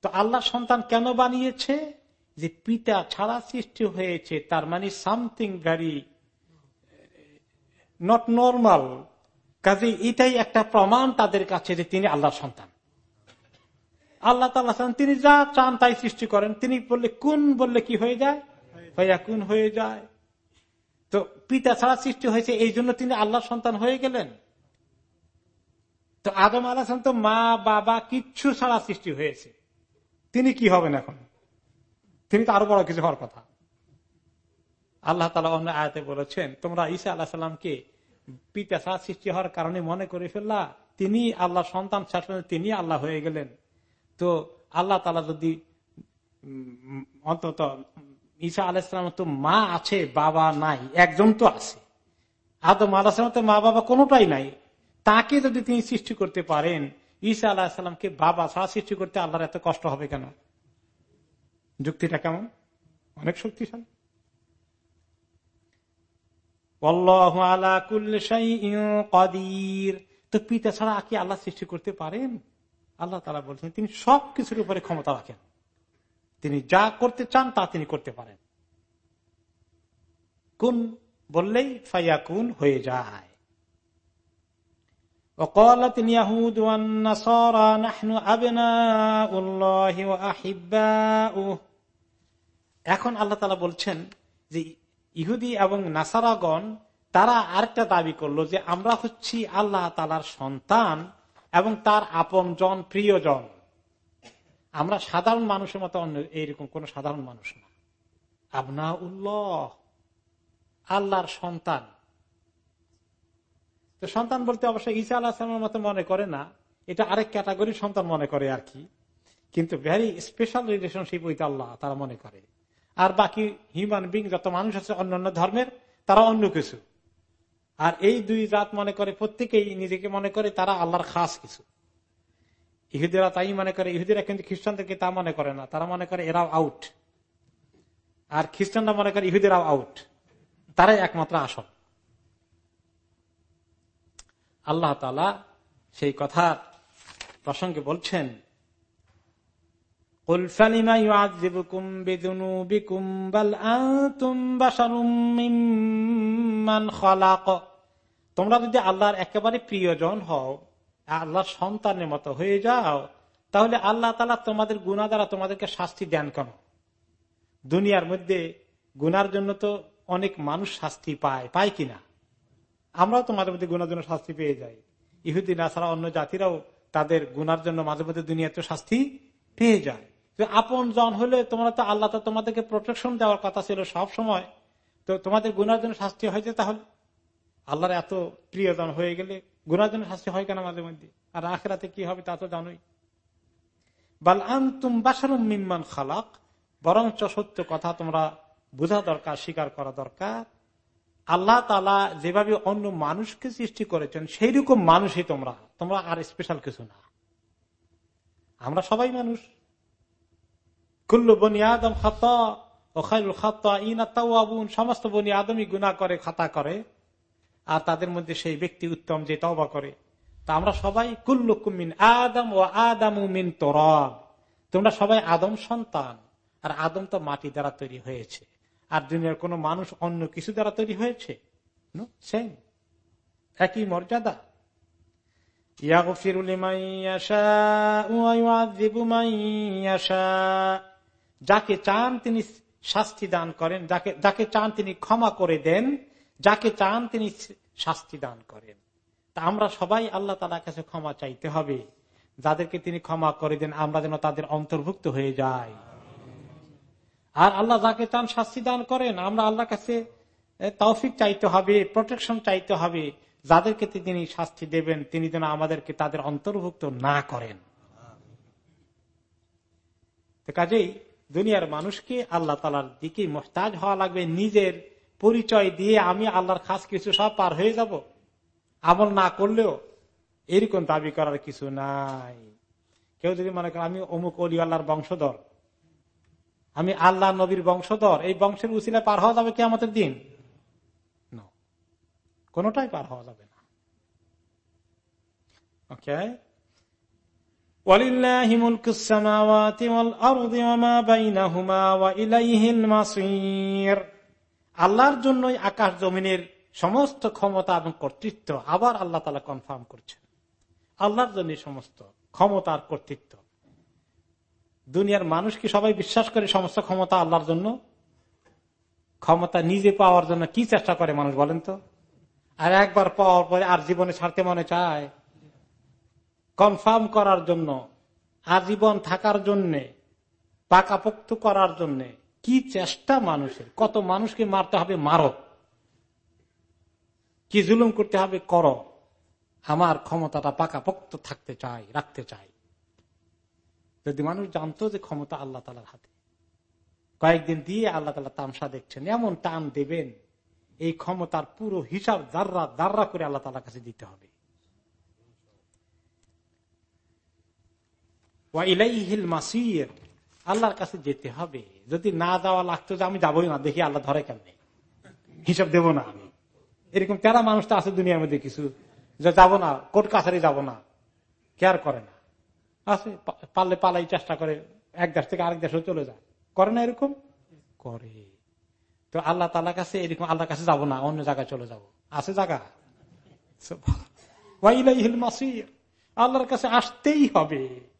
তো আল্লাহ সন্তান কেন বানিয়েছে? যে পিতা ছাড়া সৃষ্টি হয়েছে, তার মানে সামথিং ভ্যারি নট নর্মাল কাজে এটাই একটা প্রমাণ তাদের কাছে যে তিনি আল্লাহর সন্তান। আল্লাহ তাল্লাহ তিনি যা চান তাই সৃষ্টি করেন। তিনি বললে, কোন বললে কি হয়ে যায়? ভাইয়া কোন হয়ে যায়। তো পিতা ছাড়া সৃষ্টি হয়েছে, এই জন্য তিনি আল্লাহ সন্তান হয়ে গেলেন। তো আদম আলাহ তো মা, বাবা কিচ্ছু ছাড়া সৃষ্টি হয়েছে। তিনি কি হবেন এখন? তিনি তো আরও বড় কিছু হওয়ার কথা। আল্লাহ তালা অন্য আয়তে বলেছেন, তোমরা ঈসা আল্লাহ সাল্লামকে পিতা ছাড়া সৃষ্টি হওয়ার কারণে মনে করে ফেললা, তিনি আল্লাহ সন্তান তিনি আল্লাহ হয়ে গেলেন। তো আল্লাহ তালা যদি অন্তত ঈসা আলাইসালাম তো মা আছে, বাবা নাই, একজন তো আছে। আদম তো মা বাবা কোনোটাই নাই। তাকে যদি তিনি সৃষ্টি করতে পারেন, ঈসা আলাহিসাল্লামকে বাবা ছাড়া সৃষ্টি করতে আল্লাহর এত কষ্ট হবে কেন? যুক্তিটা কেমন? অনেক শক্তিশালী। তো পিতা ছাড়া কি আল্লাহ সৃষ্টি করতে পারেন আল্লাহ তারা বলছেন তিনি সব কিছুর উপরে ক্ষমতা রাখেন তিনি যা করতে চান তা তিনি করতে পারেন কোন বললেই ফাইয়া কুন হয়ে যায় وقالت اليهود والنصارى نحن أبناء الله وأحباؤه এখন আল্লাহ তালা বলছেন যে ইহুদি এবং নাসারাগণ, তারা আরেকটা দাবি করল যে আমরা হচ্ছি আল্লাহ তালার সন্তান এবং তার আপন জন প্রিয়জন আমরা সাধারণ মানুষের মতো অন্য এইরকম কোন সাধারণ মানুষ না। আবনা উল্লাহ আল্লাহর সন্তান। তো সন্তান বলতে অবশ্যই ঈসা আল্লাহামের মতো মনে করে না। এটা আরেক ক্যাটাগরির সন্তান মনে করে আর কি। কিন্তু very special relationship with Allah তারা মনে করে। আর বাকি হিউম্যান বিং যত মানুষ আছে, অন্যান্য ধর্মের, তারা অন্য কিছু। আর এই দুই জাত মনে করে প্রত্যেকেই নিজেকে মনে করে তারা আল্লাহর খাস কিছু। ইহুদিরা তাই মনে করে, ইহুদিরা কিন্তু খ্রিস্টানদেরকে তা মনে করে না। তারা মনে করে এরাও আউট আর খ্রিস্টানরা মনে করে ইহুদিরাও আউট তারাই একমাত্র আসল। আল্লাহ তালা সেই কথা প্রসঙ্গে বলছেন তোমরা যদি আল্লাহর একেবারে প্রিয়জন হও, আল্লাহর সন্তানের মতো হয়ে যাও, তাহলে আল্লাহ তালা তোমাদের গুণা দ্বারা তোমাদেরকে শাস্তি দেন কেন? দুনিয়ার মধ্যে গুনার জন্য তো অনেক মানুষ শাস্তি পায় পায় কিনা? আমরাও তোমাদের মধ্যে গুণার জন্য শাস্তি পেয়ে যাই। ইহুদি না ছাড়া অন্য জাতিরাও তাদের গুনার জন্য মাঝে মধ্যে দুনিয়াতে শাস্তি পেয়ে যায়। আপন জন হলে তোমরা তো আল্লাহ তোমাদেরকে প্রোটেকশন দেওয়ার কথা ছিল সব সময়। তো তোমাদের গুনার জন্য শাস্তি হয়েছে তাহলে? আল্লাহর এত প্রিয়জন হয়ে গেলে গুনার জন্য শাস্তি হয় কেন মাঝে মধ্যে? আর আখেরাতে কি হবে তা তো জানোই। বাল আন্তুম বাসারুম মিম্মান খালাক, বরঞ্চ সত্য কথা তোমরা বোঝা দরকার, স্বীকার করা দরকার। আল্লাহ তালা যেভাবে অন্য মানুষকে সৃষ্টি করেছেন সেই রকম মানুষই তোমরা। তোমরা আর স্পেশাল কিছু না। আমরা সবাই মানুষ। কুল্লু বনি আদম খাতা, ও খাইল খাতা ইনাতাবুন সমস্ত বনি আদমই গুণা করে, খাতা করে, আর তাদের মধ্যে সেই ব্যক্তি উত্তম যে তবা করে। তা আমরা সবাই কুল্লু কুমিন আদম ও আদম মিন তোরব। তোমরা সবাই আদম সন্তান, আর আদম তো মাটি দ্বারা তৈরি হয়েছে। আর দুনিয়ার কোন মানুষ অন্য কিছু দ্বারা তৈরি হয়েছে? সেম একই মর্যাদা। যাকে চান তিনি শাস্তি দান করেন, যাকে যাকে চান তিনি ক্ষমা করে দেন, যাকে চান তিনি শাস্তি দান করেন। তা আমরা সবাই আল্লাহ তালার কাছে ক্ষমা চাইতে হবে। যাদেরকে তিনি ক্ষমা করে দেন, আমরা যেন তাদের অন্তর্ভুক্ত হয়ে যাই। আর আল্লাহ যাকে চান শাস্তি দান করেন, আমরা আল্লাহর কাছে তৌফিক চাইতে হবে, প্রোটেকশন চাইতে হবে। যাদেরকে তিনি শাস্তি দেবেন, তিনি যেন আমাদেরকে তাদের অন্তর্ভুক্ত না করেন। কাজেই দুনিয়ার মানুষকে আল্লাহ তালার দিকে মোহতাজ হওয়া লাগবে, নিজের পরিচয় দিয়ে আমি আল্লাহর খাস কিছু সব পার হয়ে যাব। আমল না করলেও এরকম দাবি করার কিছু নাই। কেউ যদি মনে করেন আমি অমুক অলি আল্লাহর বংশধর, আমি আল্লাহ নবীর বংশধর, এই বংশের উচিলে পার হওয়া যাবে কি আমাদের দিন কোনটাই পার হওয়া যাবে না। ওকে আল্লাহর জন্যই আকাশ জমিনের সমস্ত ক্ষমতা এবং কর্তৃত্ব আবার আল্লাহ তালা কনফার্ম করছেন। আল্লাহর জন্য সমস্ত ক্ষমতার কর্তৃত্ব। দুনিয়ার মানুষ কি সবাই বিশ্বাস করে সমস্ত ক্ষমতা আল্লাহর জন্য? ক্ষমতা নিজে পাওয়ার জন্য কি চেষ্টা করে মানুষ বলেন তো? আর একবার পাওয়ার পরে আর জীবনে ছাড়তে মনে চায়? কনফার্ম করার জন্য, আজীবন থাকার জন্য, পাকাপোক্ত করার জন্য, কি চেষ্টা মানুষের? কত মানুষকে মারতে হবে? মারো। কি জুলুম করতে হবে? কর। আমার ক্ষমতাটা পাকাপোক্ত থাকতে চাই, রাখতে চাই। যদি মানুষ জানতো যে ক্ষমতা আল্লাহ তালার হাতে, কয়েকদিন দিয়ে আল্লাহ তালা তামসা দেখছেন, এমন টান দেবেন, এই ক্ষমতার পুরো হিসাব দাররা দাররা করে আল্লাহ তালার কাছে দিতে হবে। মাসির, আল্লাহর কাছে যেতে হবে। যদি না যাওয়া লাগতো যে আমি যাবোই না, দেখি আল্লাহ ধরে কেমনে? হিসাব দেব না আমি। এরকম তেরা মানুষ তো আছে দুনিয়ার মধ্যে কিছু। যে যাব না কোর্ট কাছারি যাব না। কেয়ার করে না। আছে পারলে পালাই চেষ্টা করে, এক দেশ থেকে আরেক দেশে চলে যায়। করে না এরকম? করে। তো আল্লাহ তালা কাছে এরকম আল্লাহর কাছে যাব না, অন্য জায়গায় চলে যাব। আছে জায়গা? মাসির, আল্লাহর কাছে আসতেই হবে।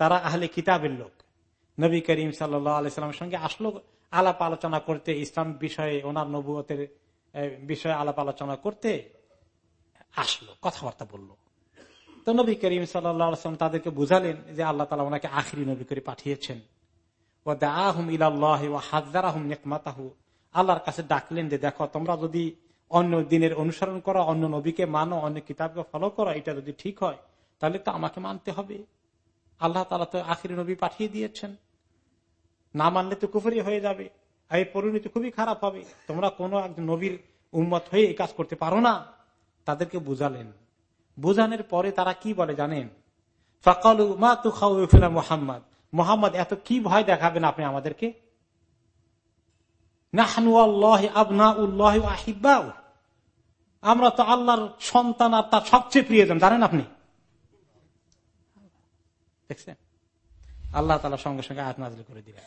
তারা আহলে কিতাবের লোক। নবী করিম সাল্লামের সঙ্গে আসলো, আলাপ আলোচনা করতে, ইসলাম বিষয়ে ওনার নবুয়তের বিষয়ে আলাপ আলোচনা করতে আসলো, কথাবার্তা বলল। তো নবী করিম সাল্লাম তাদেরকে বুঝালেন যে আল্লাহ তালা ওনাকে আখরি নবী করে পাঠিয়েছেন। আল্লাহর কাছে ডাকলেন যে, দেখো, তোমরা যদি অন্য দিনের অনুসরণ করো, অন্য নবীকে মানো, অন্য কিতাবকে ফলো করো, এটা যদি ঠিক হয়, তাহলে তো আমাকে মানতে হবে। আল্লাহ তালা তো আখির নবী পাঠিয়ে দিয়েছেন। না মানলে তো কুফরি হয়ে যাবে। এই পরিণতি খুবই খারাপ হবে। তোমরা কোনো একজন নবীর উম্মত হয়ে এই কাজ করতে পারো না। তাদেরকে বুঝালেন। বুঝানোর পরে তারা কি বলে জানেন? ফকালু মা তু খাউফিনা মোহাম্মদ। মোহাম্মদ, এত কি ভয় দেখাবেন আপনি আমাদেরকে? আমরা তো আল্লাহর সন্তান আর তার সবচেয়ে প্রিয়জন, জানেন আপনি? দেখছেন? আল্লাহ তালা সঙ্গে সঙ্গে আয়াত নাজিল করে দিলেন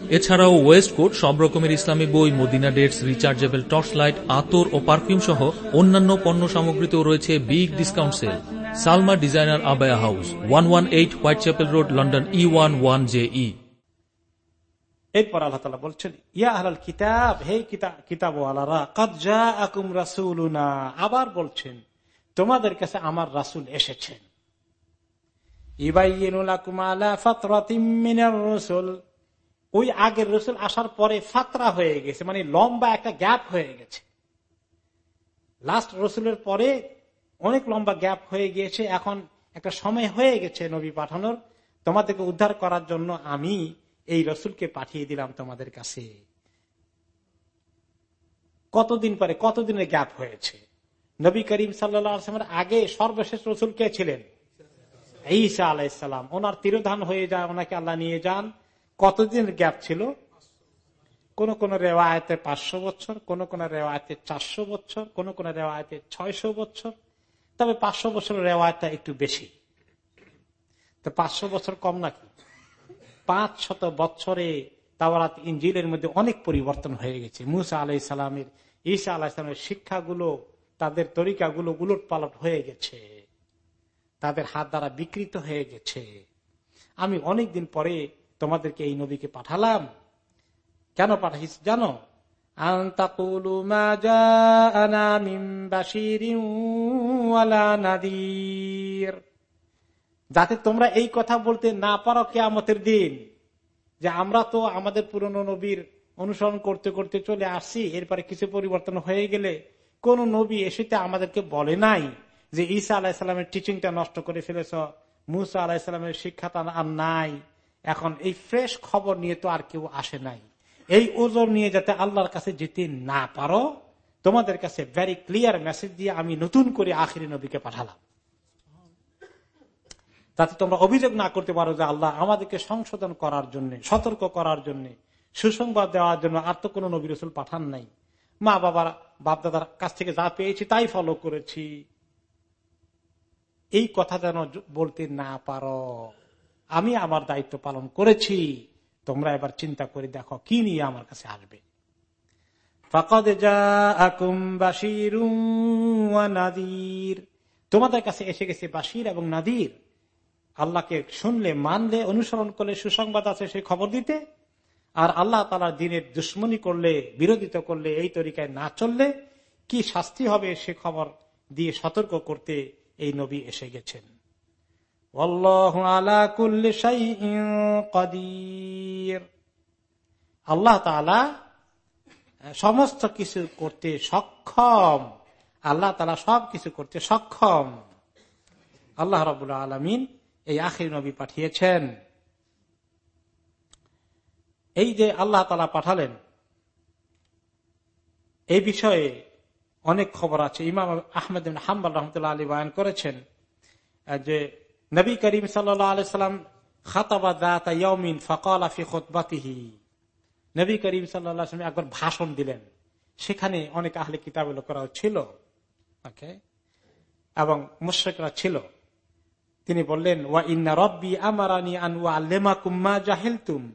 এছাড়াও ওয়েস্ট কোট সব রকমের ইসলামী বই, Medina dates, rechargeable torch light আতর ও পারফিউম সহ অন্যান্য পণ্য সামগ্রীতেও রয়েছে big discount sale. Salma designer abaya house, one one eight Whitechapel road, London E one one J E এরপর আল্লাহ তালা বলছেন, ইয়া আহলাল কিতাব, হে কিতাব রাসুলুনা। আবার বলছেন, তোমাদের কাছে আমার রাসুল এসেছেন। ওই আগের রসুল আসার পরে ফাতরা হয়ে গেছে মানে লম্বা একটা গ্যাপ হয়ে গেছে। লাস্ট রসুলের পরে অনেক লম্বা গ্যাপ হয়ে গিয়েছে, এখন একটা সময় হয়ে গেছে নবী পাঠানোর। তোমাদেরকে উদ্ধার করার জন্য আমি এই রসুলকে পাঠিয়ে দিলাম তোমাদের কাছে। কতদিন পরে, কতদিনের গ্যাপ হয়েছে? নবী করিম সাল্লামের আগে সর্বশেষ রসুল কে ছিলেন? ঈসা আলাইসালাম ওনার তিরোধান হয়ে যায়, ওনাকে আল্লাহ নিয়ে যান। কতদিনের গ্যাপ ছিল? কোন কোন রেওয়ায়তে পাঁচশো বছর, কোন কোন রেওয়ায়তে চারশো বছর, কোন কোন রেওয়ায়তে ছয়শো বছর। তবে পাঁচশো বছরের রেওয়ায়তটা একটু বেশি। তো পাঁচশো বছর কম নাকি? পাঁচ শত বছরে তাওরাত ইঞ্জিলের মধ্যে অনেক পরিবর্তন হয়ে গেছে। মুসা আলাই সালামের, ঈসা আলাহ ইসলামের শিক্ষাগুলো, তাদের তরিকাগুলো উলট পালট হয়ে গেছে। তাদের হাত দ্বারা বিকৃত হয়ে গেছে। আমি অনেকদিন পরে তোমাদেরকে এই নবীকে পাঠালাম। কেন পাঠাইছি জানো? যাতে তোমরা এই কথা বলতে না পারো কেয়ামতের দিন, যে আমরা তো আমাদের পুরনো নবীর অনুসরণ করতে করতে চলে আসছি, এরপরে কিছু পরিবর্তন হয়ে গেলে কোন নবী এসেতে আমাদেরকে বলে নাই যে ঈসা আলাহিসাল্লামের টিচিংটা নষ্ট করে ফেলেছ, মুসা আলাহিসাল্লামের শিক্ষাটা আর নাই। এখন এই ফ্রেশ খবর নিয়ে তো আর কেউ আসে নাই। এই ওজন নিয়ে যাতে আল্লাহর কাছে যেতে না পারো, তোমাদের কাছে ভেরি ক্লিয়ার মেসেজ দিয়ে আমি নতুন করে আখিরি নবীকে পাঠালাম। তাতে তোমরা অভিযোগ না করতে পারো যে আল্লাহ আমাদেরকে সংশোধন করার জন্য, সতর্ক করার জন্য, সুসংবাদ দেওয়ার জন্য আর তো কোন নবী রসুল পাঠান নাই। মা বাবার, বাপদাদার কাছ থেকে যা পেয়েছি তাই ফলো করেছি। এই কথা যেন বলতে না পারো। আমি আমার দায়িত্ব পালন করেছি, তোমরা এবার চিন্তা করে দেখো কি নিয়ে আমার কাছে আসবে। তোমাদের কাছে এসে গেছে বাসির এবং নাদির। আল্লাহকে শুনলে, মানলে, অনুসরণ করলে, সুসংবাদ আছে সেই খবর দিতে। আর আল্লাহ তালার দিনের দুশ্মনী করলে, বিরোধিতা করলে, এই তরিকায় না চললে কি শাস্তি হবে সে খবর দিয়ে সতর্ক করতে এই নবী এসে গেছেন। আল্লাহ সমস্ত কিছু করতে সক্ষম। আল্লাহ তালা সব কিছু করতে সক্ষম। আল্লাহ রবুল্লা আলমিন এই আখির নবী পাঠিয়েছেন। এই যে আল্লাহ তালা পাঠালেন, এই বিষয়ে অনেক খবর আছে। ইমাম আহমেদ হাম্বাল রহমতুল্লাহ আলী বয়ান করেছেন যে নবী করিম সাল্লাম খাতাবাদিন ফকাল আফি খোতবাতিহি। নবী করিম সাল্লাম একবার ভাষণ দিলেন। সেখানে অনেক আহলে কিতাব লোকেরাও ছিল এবং মুশ্রিকরা ছিল। তিনি বললেন, ওয়া ইন্না রব্বি আমারানি আনুয়া আল্লেমা কুম্মা জাহেলতুম।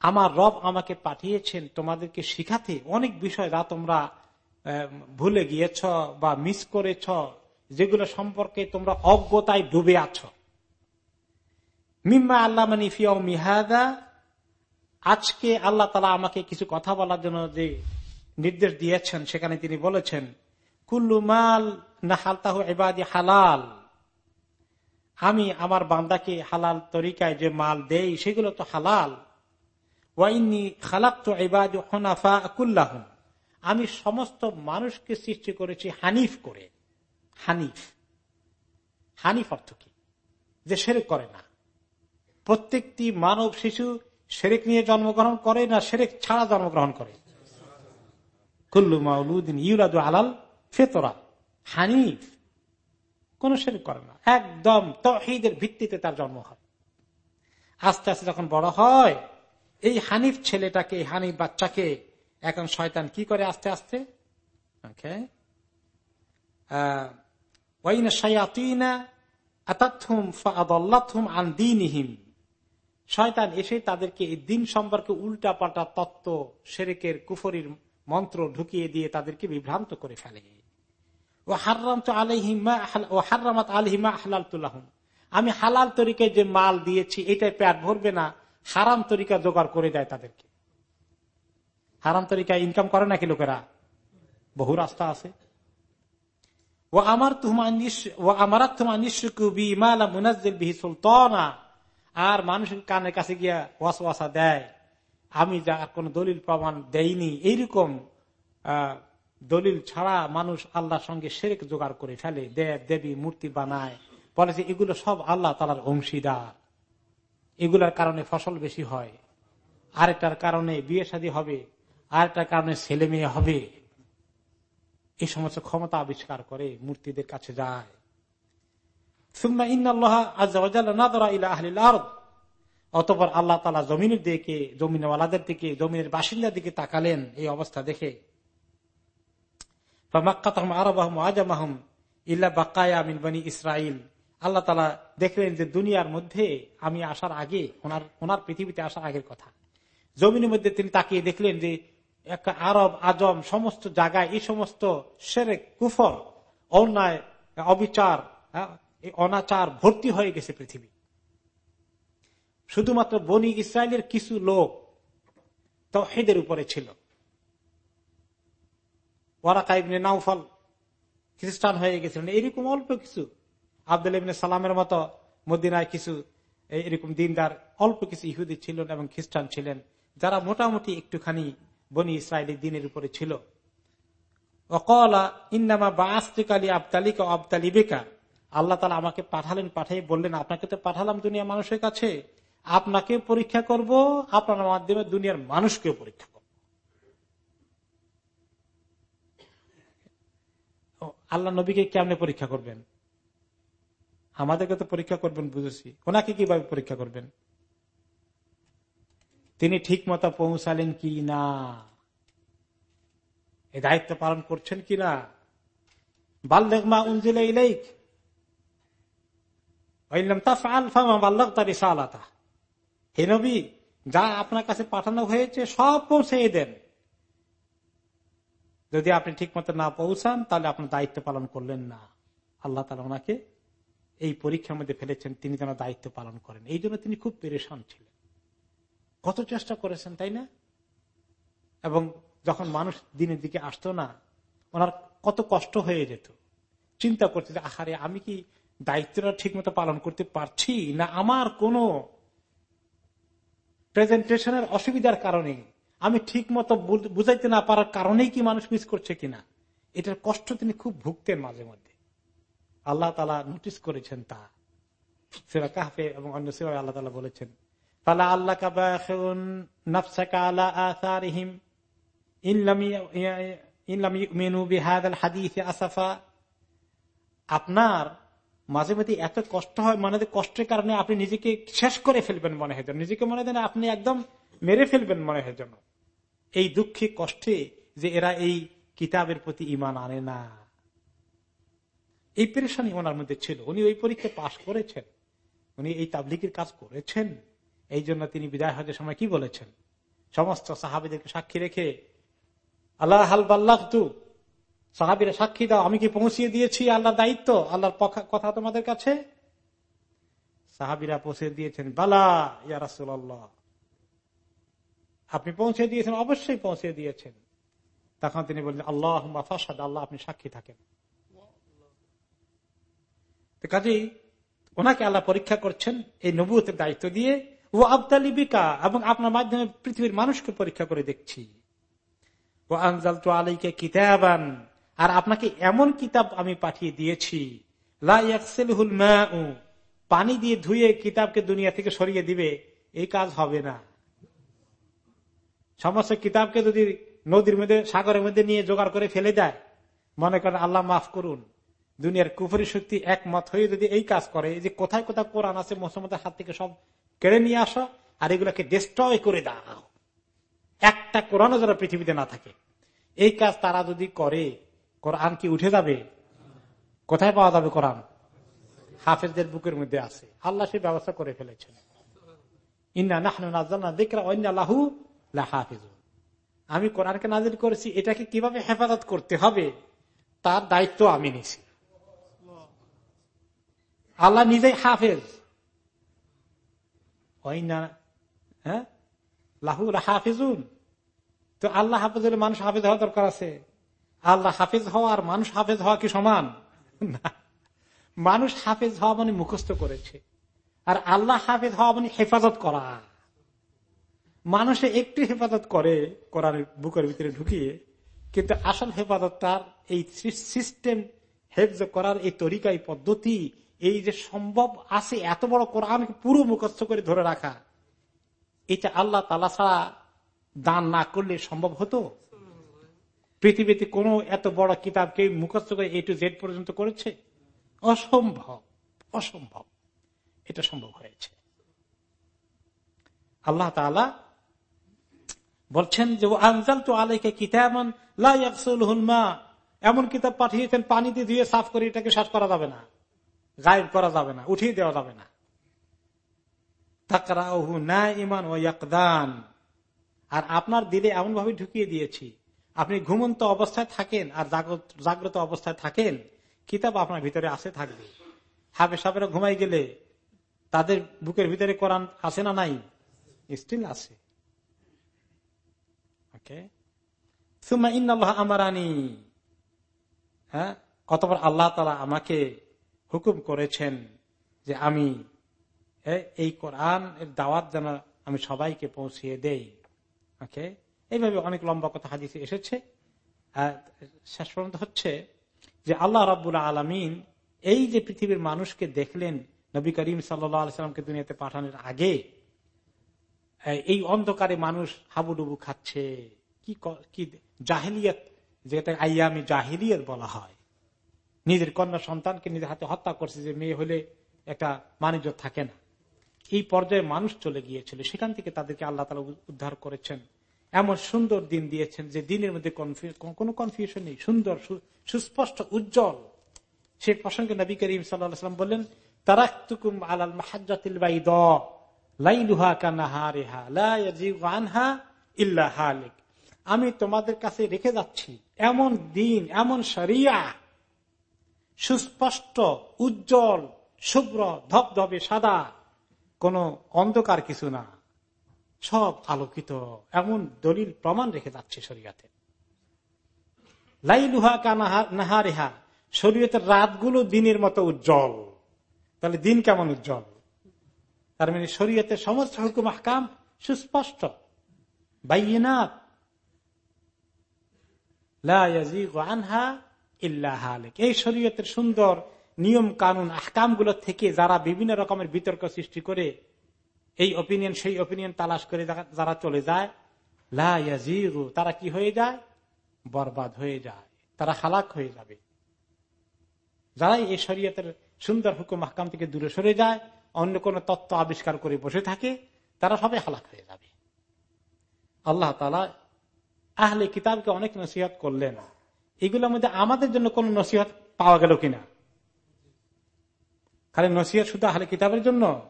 আমার রব আমাকে পাঠিয়েছেন তোমাদেরকে শিখাতে। অনেক বিষয় যা তোমরা ভুলে গিয়েছ বা মিস করেছ। যেগুলো সম্পর্কে তোমরা অজ্ঞতায় ডুবে আছো। মিম্মা আল্লাহ মানিফিয়া মিহাদা আজকে আল্লাহ তালা আমাকে কিছু কথা বলার জন্য যে নির্দেশ দিয়েছেন, সেখানে তিনি বলেছেন, কুল্লু মাল না হালতাহ এবাদি হালাল। আমি আমার বান্দাকে হালাল তরিকায় যে মাল দেই, সেগুলো তো হালাল। ওয়াইনি খালাক তো এবাদ হনাফা কুল্লাহন আমি সমস্ত মানুষকে সৃষ্টি করেছি হানিফ করে। হানিফ। হানিফ অর্থ কি? যে সেরেক করে না। প্রত্যেকটি মানব শিশু সেরেক নিয়ে জন্মগ্রহণ করে না সেরেক ছাড়া জন্মগ্রহণ করে? কুল্লু মাউলুদ্দিন ইউরাদু আলাল ফেতরা। হানিফ কোন সেরেক করে না। একদম তহিদের ভিত্তিতে তার জন্ম হয়। আস্তে আস্তে যখন বড় হয়, এই হানিফ ছেলেটাকে হানিফ বাচ্চাকে এখন শয়তান কি করে আস্তে আস্তে? শয়তান এসে তাদেরকে এই দিন সম্পর্কে উল্টা পাল্টা তত্ত্ব, সেরেকের, কুফরির মন্ত্র ঢুকিয়ে দিয়ে তাদেরকে বিভ্রান্ত করে ফেলে। ও হার্রাম তো আলহিমা ও হার্রামাত আলহিমা হালাল তুলাহম আমি হালাল তরিকে যে মাল দিয়েছি এটাই প্যাট ভরবে না, হারাম তরিকা জোগাড় করে দেয় তাদেরকে। হারাম তরিকা ইনকাম করে নাকি লোকেরা? বহু রাস্তা আছে। ও আমার ও আর মানুষের কানের কাছে গিয়া ওয়াসা দেয়। আমি যা কোন দলিল প্রমাণ দেয়নি এইরকম দলিল ছাড়া মানুষ আল্লাহর সঙ্গে শেরেক জোগাড় করে ফেলে, দেব, দেবী, মূর্তি বানায়। বলে যে এগুলো সব আল্লাহ তালার অংশীদার। এগুলার কারণে ফসল বেশি হয়। আরেকটার কারণে বিয়ে শাদী হবে। আরেকটার কারণে ছেলে মেয়ে হবে। এই সমস্ত ক্ষমতা আবিষ্কার করে মূর্তিদের কাছে যায়। অতপর আল্লাহ তালা জমিনের দিকে, জমিনওয়ালাদের দিকে, জমিনের বাসিন্দার দিকে তাকালেন এই অবস্থা দেখে। ইসরাইল আল্লাহ তালা দেখলেন যে দুনিয়ার মধ্যে আমি আসার আগে, ওনার ওনার পৃথিবীতে আসার আগের কথা। জমিনের মধ্যে তিনি তাকিয়ে দেখলেন যে একটা আরব, আজম, সমস্ত জায়গায়, এই সমস্ত সেরেক, কুফর, অন্যায়, অবিচার অনাচার ভর্তি হয়ে গেছে পৃথিবী। শুধুমাত্র বনি ইসরায়েলের কিছু লোক তহেদের উপরে ছিল। নাউফল খ্রিস্টান হয়ে গেছিলেন। এরকম অল্প কিছু। আব্দুল ইবিন সালামের মতো মদিনায় কিছু এরকম দিনদার, অল্প কিছু ইহুদি ছিলেন এবং খ্রিস্টান ছিলেন, যারা মোটামুটি একটুখানি বনি ইসরায়েলি দিনের উপরে ছিল। অকলা, ইন্নামা বা আবতালিকা আল্লাহ তালা আমাকে পাঠালেন বললেন, আপনাকে তো পাঠালাম দুনিয়া মানুষের কাছে। আপনাকে পরীক্ষা করব, আপনার মাধ্যমে দুনিয়ার মানুষকেও পরীক্ষা করব। আল্লাহ নবীকে কেমনে পরীক্ষা করবেন? আমাদেরকে তো পরীক্ষা করবেন, বুঝেছি। ওনাকে কীভাবে পরীক্ষা করবেন? তিনি ঠিক মতো পৌঁছালেন কি না? এই দায়িত্ব পালন করছেন কি না হে নবী, যা আপনার কাছে পাঠানো হয়েছে সব পৌঁছে দেন। যদি আপনি ঠিক মতো না পৌঁছান, তাহলে আপনার দায়িত্ব পালন করলেন না। আল্লাহ তালা ওনাকে এই পরীক্ষার মধ্যে ফেলেছেন, তিনি যেন দায়িত্ব পালন করেন। এই জন্য তিনি খুব পেরেশান ছিলেন। কত চেষ্টা করেছেন, তাই না? এবং যখন মানুষ দিনের দিকে আসতো না, ওনার কত কষ্ট হয়ে যেত। চিন্তা করতে যে, আহারে, আমি কি দায়িত্বটা ঠিক মতো পালন করতে পারছি? না আমার কোন প্রেজেন্টেশনের অসুবিধার কারণে? আমি ঠিক মতো বুঝাইতে না পারার কারণেই কি মানুষ মিস করছে কিনা? এটার কষ্ট তিনি খুব ভুগতেন মাঝে মধ্যে। আল্লাহ তালা নোটিস করেছেন তা। সেরা কাহফে এবং অন্য সেরা আল্লাহ তালা বলেছেন আপনার মাঝে মাঝে এত কষ্ট হয়, মনে কষ্টের কারণে আপনি নিজেকে শেষ করে ফেলবেন মনে হয় নিজেকে মনে হয় আপনি একদম মেরে ফেলবেন মনে হয় যেন। এই দুঃখে, কষ্টে যে এরা এই কিতাবের প্রতি ইমান আনে না। এই পেরেশানি ওনার মধ্যে ছিল। উনি ওই পরীক্ষা পাশ করেছেন। উনি এই তাবলিকের কাজ করেছেন। এই জন্য তিনি বিদায় হজের সময় কি বলেছেন? সমস্ত সাহাবিদেরকে সাক্ষী রেখে, আল্লাহ হাল বাল্লাহ তু সাহাবিরা সাক্ষী দাও, আমি কি পৌঁছিয়ে দিয়েছি আল্লাহর দায়িত্ব, আল্লাহর কথা তোমাদের কাছে? সাহাবিরা পৌঁছে দিয়েছেন, বালা, ইয়া আপনি পৌঁছে দিয়েছেন, অবশ্যই পৌঁছে দিয়েছেন। তখন তিনি বললেন আল্লাহ ফাসাদ আল্লাহ আপনি সাক্ষী থাকেন। কাজেই ওনাকে আল্লাহ পরীক্ষা করছেন এই নবুতের দায়িত্ব দিয়ে। ও আবদালিবিকা এবং আপনার মাধ্যমে পৃথিবীর মানুষকে পরীক্ষা করে দেখছি। ও আনজাল তো আলাইকে কিতাবান, আর আপনাকে এমন কিতাব আমি পাঠিয়ে দিয়েছি। পানি দিয়ে ধুয়ে কিতাবকে দুনিয়া থেকে সরিয়ে দিবে এই কাজ হবে না। সমস্ত কিতাবকে যদি নদীর মধ্যে, সাগরের মধ্যে নিয়ে জোগাড় করে ফেলে দেয়, মনে করেন আল্লাহ মাফ করুন। দুনিয়ার কুফরি শক্তি একমত হয়ে যদি এই কাজ করে যে কোথায় কোথায় কোরআন আছে মোসাম্মদের হাত থেকে সব কেড়ে নিয়ে আসো আর এগুলাকে ডিস্ট্রয় করে দাও। একটা কোরআনও যারা পৃথিবীতে না থাকে। এই কাজ তারা যদি করে, কোরআন কি উঠে যাবে? কোথায় পাওয়া যাবে কোরআন? হাফেজদের বুকের মধ্যে আছে। আল্লাহ সে ব্যবস্থা করে ফেলেছেন। আমি কোরআনকে নাজির করেছি, এটাকে কীভাবে হেফাজত করতে হবে? তার দায়িত্ব আমি নিছি। আল্লাহ নিজেই হাফেজ। হ্যাঁ লাহু হাফিজুন। তো আল্লাহ হাফেজ হলে মানুষ হাফেজ হওয়া দরকার আছে। আল্লাহ হাফেজ হওয়া আর মানুষ হাফেজ হওয়া কি সমান? মানুষ হাফেজ হওয়া মানে মুখস্থ করেছে। আর আল্লাহ হাফেজ হওয়া মানে হেফাজত করা। মানুষে একটু হেফাজত করে করার বুকের ভিতরে ঢুকিয়ে, কিন্তু আসল হেফাজত তার এই সিস্টেম হেফজ করার এই তরিকা, এই পদ্ধতি এই যে সম্ভব আছে এত বড় কোরআন পুরো মুখস্থ করে ধরে রাখা, এটা আল্লাহ তালা ছাড়া দান না করলে সম্ভব হতো? পৃথিবীতে কোন এত বড় কিতাবকে মুখস্থ করে এ টু জেড পর্যন্ত করেছে? অসম্ভব অসম্ভব। এটা সম্ভব হয়েছে। আল্লাহ তালা বলছেন যে আনজাল তো আলাইকে কিতাবন মা। এমন কিতাব পাঠিয়েছেন, পানিতে ধুয়ে সাফ করে এটাকে সাফ করা যাবে না। গায়েব করা যাবে না, উঠিয়ে দেওয়া যাবে না। না ইমান ও ইয়াকদান। আর আপনার দিলে এমন ভাবে ঢুকিয়ে দিয়েছি, আপনি ঘুমন্ত অবস্থায় থাকেন আর জাগ্রত অবস্থায় থাকেন, কিতাব আপনার ভিতরে আসে থাকবে। হাফে সাপেরা ঘুমাই গেলে তাদের বুকের ভিতরে কোরআন আছে না নাই? স্টিল আছে। আমারানি। হ্যাঁ? অতপর আল্লাহ তালা আমাকে হুকুম করেছেন যে আমি এই কোরআন এর দাওয়াত যেন আমি সবাইকে পৌঁছিয়ে দেই। ওকে? এইভাবে অনেক লম্বা কথা হাদিসে এসেছে। শেষ পর্যন্ত হচ্ছে যে আল্লাহ রাবুল আলমিন এই যে পৃথিবীর মানুষকে দেখলেন নবী করিম সাল্লামকে দুনিয়াতে পাঠানোর আগে এই অন্ধকারে মানুষ হাবুডুবু খাচ্ছে। কি কি জাহিলিয়ত যেটা আইয়ামি জাহিলিয়ত বলা হয়। নিজের কন্যা সন্তানকে নিজের হাতে হত্যা করছে যে মেয়ে হলে একটা বাণিজ্য থাকে না। এই পর্যায়ে মানুষ চলে গিয়েছিল। সেখান থেকে তাদেরকে আল্লাহ তালা উদ্ধার করেছেন। এমন সুন্দর দিন দিয়েছেন যে দিনের মধ্যে কোনো কনফিউশন নেই। সুন্দর সুস্পষ্ট, উজ্জ্বল। সে প্রসঙ্গে নবী করিম সাল্লাম বললেন তারা আলাল মাহাজাতিল আমি তোমাদের কাছে রেখে যাচ্ছি। এমন দিন, এমন সরিয়া সুস্পষ্ট, উজ্জ্বল, শুভ্র, ধবধবে সাদা, কোন অন্ধকার কিছু না। সব আলোকিত, এমন দলিল প্রমাণ রেখে যাচ্ছে শরীয়তে। লাইলুহা কানাহা রেহা শরীয়তের রাতগুলো দিনের মতো উজ্জ্বল। তাহলে দিন কেমন উজ্জ্বল? তার মানে শরীয়তের সমস্ত হুকুম হাকাম সুস্পষ্ট। আনহা এই শরীয়তের সুন্দর নিয়ম কানুন আহকাম থেকে যারা বিভিন্ন রকমের বিতর্ক সৃষ্টি করে, এই অপিনিয়ন সেই অপিনিয়ন তালাশ করে যারা চলে যায় তারা কি হয়ে যায়? বরবাদ হয়ে যায়। তারা হালাক হয়ে যাবে। যারাই এই শরীয়তের সুন্দর হুকুম আহকাম থেকে দূরে সরে যায়, অন্য কোন তত্ত্ব আবিষ্কার করে বসে থাকে, তারা সবাই হালাক হয়ে যাবে। আল্লাহ তালা আহলে কিতাবকে অনেক নসিহত করলেন। এগুলোর মধ্যে আমাদের জন্য কোন নসিহত পাওয়া গেল কিনা? খালি নসিহত শুধু আহলে কিতাবের জন্য?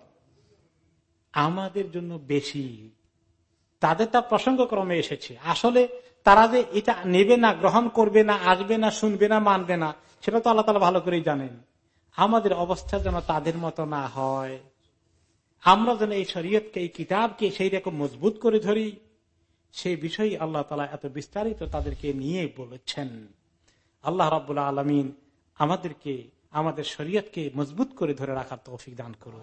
আমাদের জন্য বেশি। তাদের তা প্রসঙ্গক্রমে এসেছে। আসলে তারা যে এটা নেবে না, গ্রহণ করবে না, আসবে না, শুনবে না, মানবে না, সেটা তো আল্লাহ তালা ভালো করেই জানেন। আমাদের অবস্থা যেন তাদের মতো না হয়। আমরা যেন এই শরীয়তকে, এই কিতাবকে সেই রকম মজবুত করে ধরি, সেই বিষয়ে আল্লাহ তালা এত বিস্তারিত তাদেরকে নিয়ে বলেছেন। আল্লাহ রাবুল্লাহ আলমিন আমাদেরকে আমাদের শরীয়তকে মজবুত করে ধরে রাখার তৌফিক দান করুন।